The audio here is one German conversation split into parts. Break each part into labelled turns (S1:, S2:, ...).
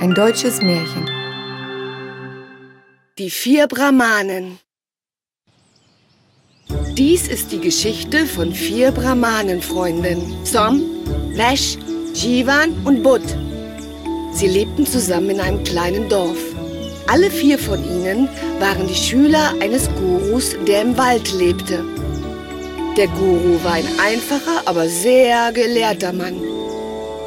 S1: Ein deutsches Märchen.
S2: Die vier Brahmanen. Dies ist die Geschichte von vier Brahmanenfreunden. Som, Vash, Jivan und Bud. Sie lebten zusammen in einem kleinen Dorf. Alle vier von ihnen waren die Schüler eines Gurus, der im Wald lebte. Der Guru war ein einfacher, aber sehr gelehrter Mann.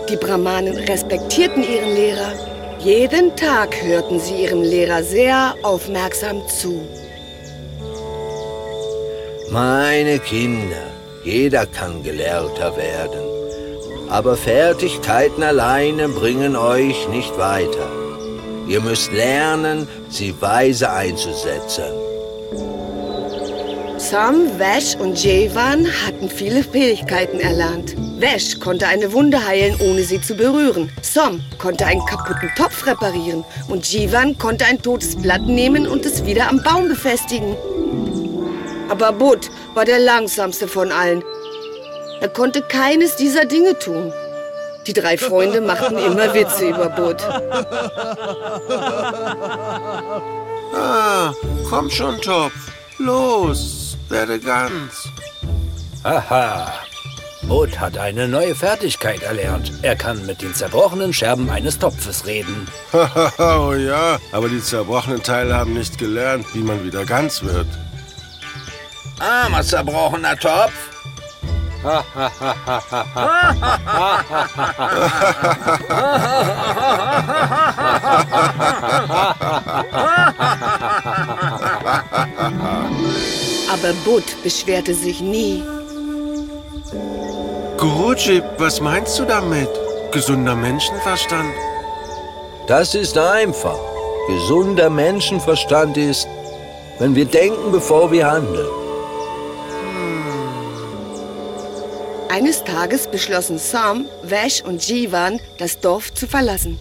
S2: Die Brahmanen respektierten ihren Lehrer. Jeden Tag hörten sie ihrem Lehrer sehr aufmerksam zu.
S3: Meine Kinder, jeder kann Gelehrter werden. Aber Fertigkeiten alleine bringen euch nicht weiter. Ihr müsst lernen, sie weise einzusetzen.
S2: Sam, Vash und Jevan hatten viele Fähigkeiten erlernt. Vash konnte eine Wunde heilen, ohne sie zu berühren. Som konnte einen kaputten Topf reparieren. Und Jivan konnte ein totes Blatt nehmen und es wieder am Baum befestigen. Aber Bud war der langsamste von allen. Er konnte keines dieser Dinge tun. Die drei Freunde machten immer Witze über Bud.
S4: Ah, komm schon, Topf. Los, werde ganz.
S5: Aha. Bud hat eine neue Fertigkeit erlernt. Er kann mit den zerbrochenen Scherben eines Topfes reden.
S4: oh ja, aber die zerbrochenen Teile haben nicht gelernt, wie man wieder ganz wird.
S3: Armer zerbrochener Topf.
S2: Aber Bud beschwerte sich nie.
S4: Guruji, was meinst du damit? Gesunder Menschenverstand?
S3: Das ist einfach. Gesunder Menschenverstand ist, wenn wir denken, bevor wir handeln.
S2: Eines Tages beschlossen Sam, Vash und Jivan, das Dorf zu verlassen.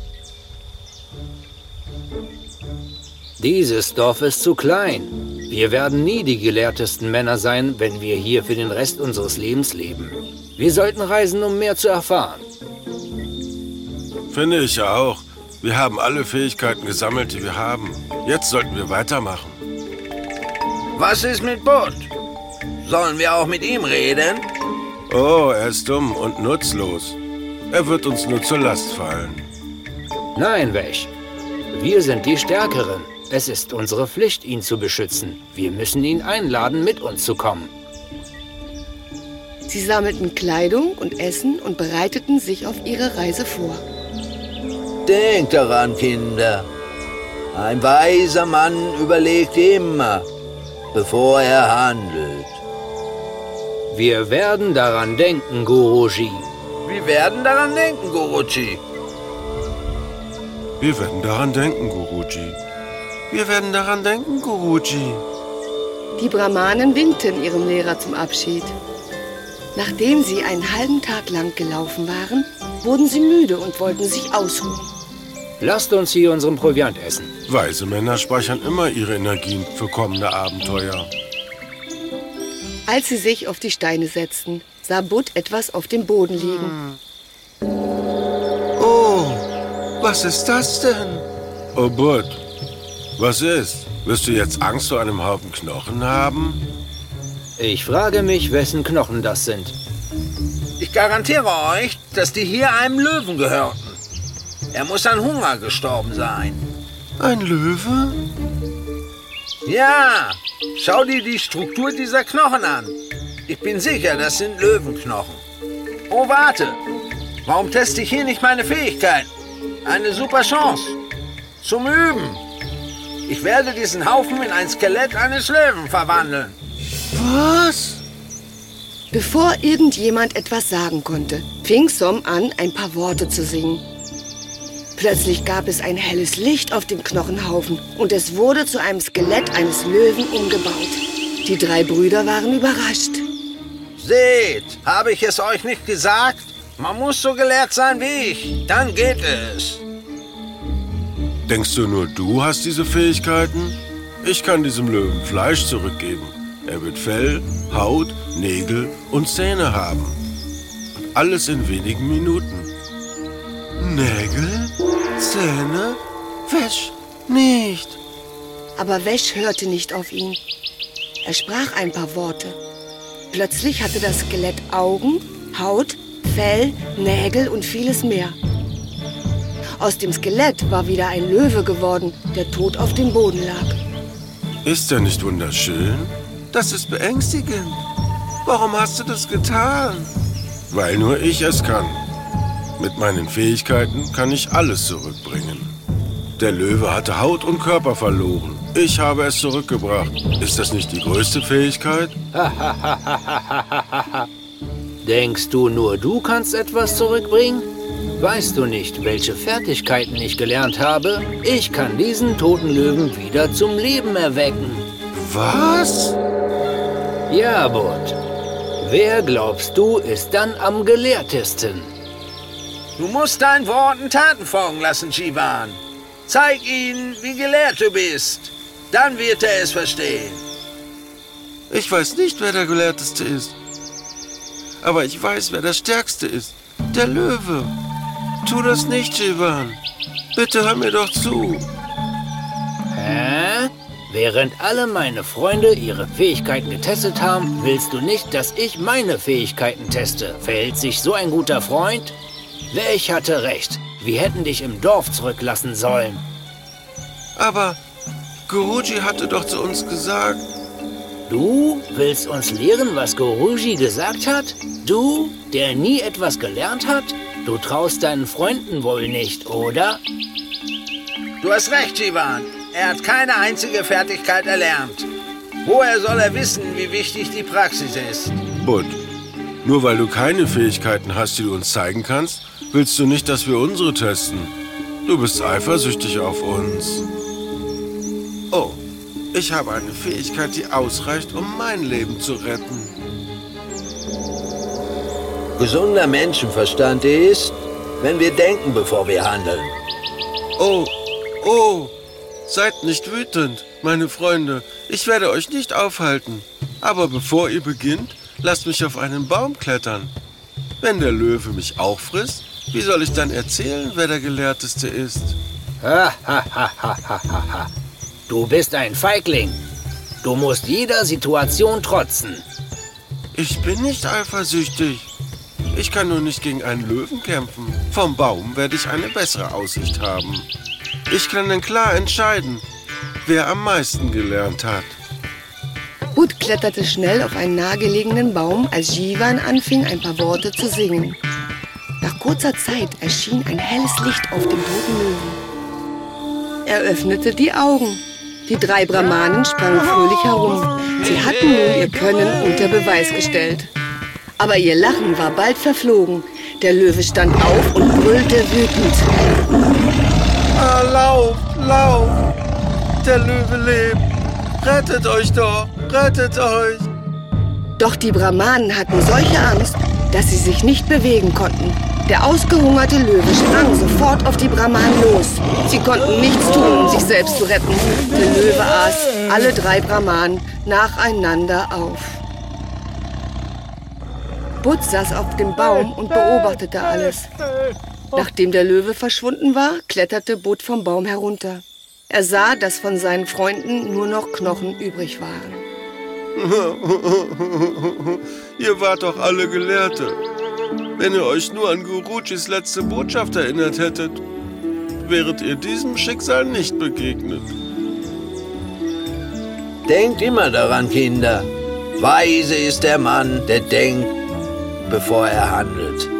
S5: Dieses Dorf ist zu klein. Wir werden nie die gelehrtesten Männer sein, wenn wir hier für den Rest unseres Lebens leben. Wir sollten reisen, um mehr zu erfahren.
S4: Finde ich ja auch. Wir haben alle Fähigkeiten gesammelt, die wir haben. Jetzt sollten wir weitermachen.
S3: Was ist mit Bud? Sollen wir auch mit ihm reden?
S4: Oh, er ist dumm und nutzlos. Er wird uns nur zur Last fallen.
S5: Nein, Wäsch. Wir sind die Stärkeren. Es ist unsere Pflicht, ihn zu beschützen. Wir müssen ihn einladen, mit uns zu kommen.
S2: Sie sammelten Kleidung und Essen und bereiteten sich auf ihre Reise vor.
S3: Denkt daran, Kinder. Ein weiser Mann überlegt immer, bevor er handelt.
S5: Wir werden daran denken, Guruji.
S3: Wir werden daran denken, Guruji.
S4: Wir werden daran denken, Guruji. Wir werden daran denken, Guruji.
S2: Die Brahmanen winkten ihrem Lehrer zum Abschied. Nachdem sie einen halben Tag lang gelaufen waren, wurden sie müde und wollten sich ausruhen.
S5: Lasst uns hier unseren Proviant essen.
S4: Weise Männer speichern immer ihre Energien für kommende Abenteuer.
S2: Als sie sich auf die Steine setzten, sah Bud etwas auf dem Boden liegen.
S4: Oh, was ist das denn? Oh, Bud, was ist? Wirst du jetzt Angst vor einem Haufen Knochen haben?
S5: Ich frage mich, wessen Knochen das sind.
S3: Ich garantiere euch, dass die hier einem Löwen gehörten. Er muss an Hunger gestorben sein.
S4: Ein Löwe?
S3: Ja, schau dir die Struktur dieser Knochen an. Ich bin sicher, das sind Löwenknochen. Oh, warte. Warum teste ich hier nicht meine Fähigkeit? Eine super Chance. Zum Üben. Ich werde diesen Haufen in ein Skelett eines Löwen verwandeln.
S4: Was?
S2: Bevor irgendjemand etwas sagen konnte, fing Som an, ein paar Worte zu singen. Plötzlich gab es ein helles Licht auf dem Knochenhaufen und es wurde zu einem Skelett eines Löwen umgebaut. Die drei Brüder waren überrascht.
S3: Seht, habe ich es euch nicht gesagt? Man muss so gelehrt sein wie ich. Dann geht es.
S4: Denkst du nur, du hast diese Fähigkeiten? Ich kann diesem Löwen Fleisch zurückgeben. Er wird Fell, Haut, Nägel und Zähne haben. Und alles in wenigen Minuten. Nägel? Zähne? Wäsch nicht.
S2: Aber Wäsch hörte nicht auf ihn. Er sprach ein paar Worte. Plötzlich hatte das Skelett Augen, Haut, Fell, Nägel und vieles mehr. Aus dem Skelett war wieder ein Löwe geworden, der tot auf dem Boden lag.
S4: Ist er nicht wunderschön? Das ist beängstigend. Warum hast du das getan? Weil nur ich es kann. Mit meinen Fähigkeiten kann ich alles zurückbringen. Der Löwe hatte Haut und Körper verloren. Ich habe es zurückgebracht. Ist das nicht die größte Fähigkeit?
S5: Denkst du, nur du kannst etwas zurückbringen? Weißt du nicht, welche Fertigkeiten ich gelernt habe? Ich kann diesen toten Löwen wieder zum Leben erwecken.
S4: Was?
S5: Ja, Bud. Wer glaubst du, ist dann am gelehrtesten?
S3: Du musst deinen Worten Taten folgen lassen, Shivan. Zeig ihnen, wie gelehrt du bist. Dann wird er es verstehen.
S4: Ich weiß nicht, wer der Gelehrteste ist. Aber ich weiß, wer der Stärkste ist. Der Löwe. Tu das nicht, Shivan. Bitte hör mir doch zu.
S5: Hä? Während alle meine Freunde ihre Fähigkeiten getestet haben, willst du nicht, dass ich meine Fähigkeiten teste. Verhält sich so ein guter Freund? Ich hatte recht. Wir hätten dich im Dorf zurücklassen sollen.
S4: Aber Guruji hatte doch zu uns gesagt.
S5: Du willst uns lehren, was Guruji gesagt hat? Du, der nie etwas gelernt hat? Du traust deinen Freunden wohl nicht, oder?
S3: Du hast recht, Shivan. Er hat keine einzige Fertigkeit erlernt. Woher soll er wissen, wie wichtig die Praxis ist?
S4: Bud, nur weil du keine Fähigkeiten hast, die du uns zeigen kannst, willst du nicht, dass wir unsere testen. Du bist eifersüchtig auf uns. Oh, ich habe eine Fähigkeit, die ausreicht, um mein Leben zu retten.
S3: Gesunder Menschenverstand ist, wenn wir denken, bevor wir handeln.
S4: Oh, oh, seid nicht wütend, meine Freunde. Ich werde euch nicht aufhalten. Aber bevor ihr beginnt, lasst mich auf einen Baum klettern. Wenn der Löwe mich auch frisst, wie soll ich dann erzählen, wer der Gelehrteste ist?
S5: Ha, ha, ha, ha, ha, ha. Du bist ein Feigling. Du musst jeder Situation trotzen.
S4: Ich bin nicht eifersüchtig. Ich kann nur nicht gegen einen Löwen kämpfen. Vom Baum werde ich eine bessere Aussicht haben. Ich kann dann klar entscheiden, wer am meisten gelernt hat.
S2: Bud kletterte schnell auf einen nahegelegenen Baum, als Jivan anfing, ein paar Worte zu singen. Nach kurzer Zeit erschien ein helles Licht auf dem toten Löwen. Er öffnete die Augen. Die drei Brahmanen sprangen fröhlich herum. Sie hatten nun ihr Können unter Beweis gestellt. Aber ihr Lachen war bald verflogen. Der Löwe stand auf und brüllte wütend.
S4: Ah, lauf, lauf! Der Löwe lebt! Rettet euch doch! Rettet euch!
S2: Doch die Brahmanen hatten solche Angst, dass sie sich nicht bewegen konnten. Der ausgehungerte Löwe sprang sofort auf die Brahmanen los. Sie konnten nichts tun, um sich selbst zu retten. Der Löwe aß alle drei Brahmanen nacheinander auf. Bud saß auf dem Baum und beobachtete alles. Nachdem der Löwe verschwunden war, kletterte Bud vom Baum herunter. Er sah, dass von seinen Freunden nur noch Knochen übrig waren.
S4: ihr wart doch alle Gelehrte. Wenn ihr euch nur an Gurujis letzte Botschaft erinnert hättet, wäret ihr diesem Schicksal nicht begegnet.
S3: Denkt immer daran, Kinder. Weise ist der Mann, der denkt, bevor er handelt.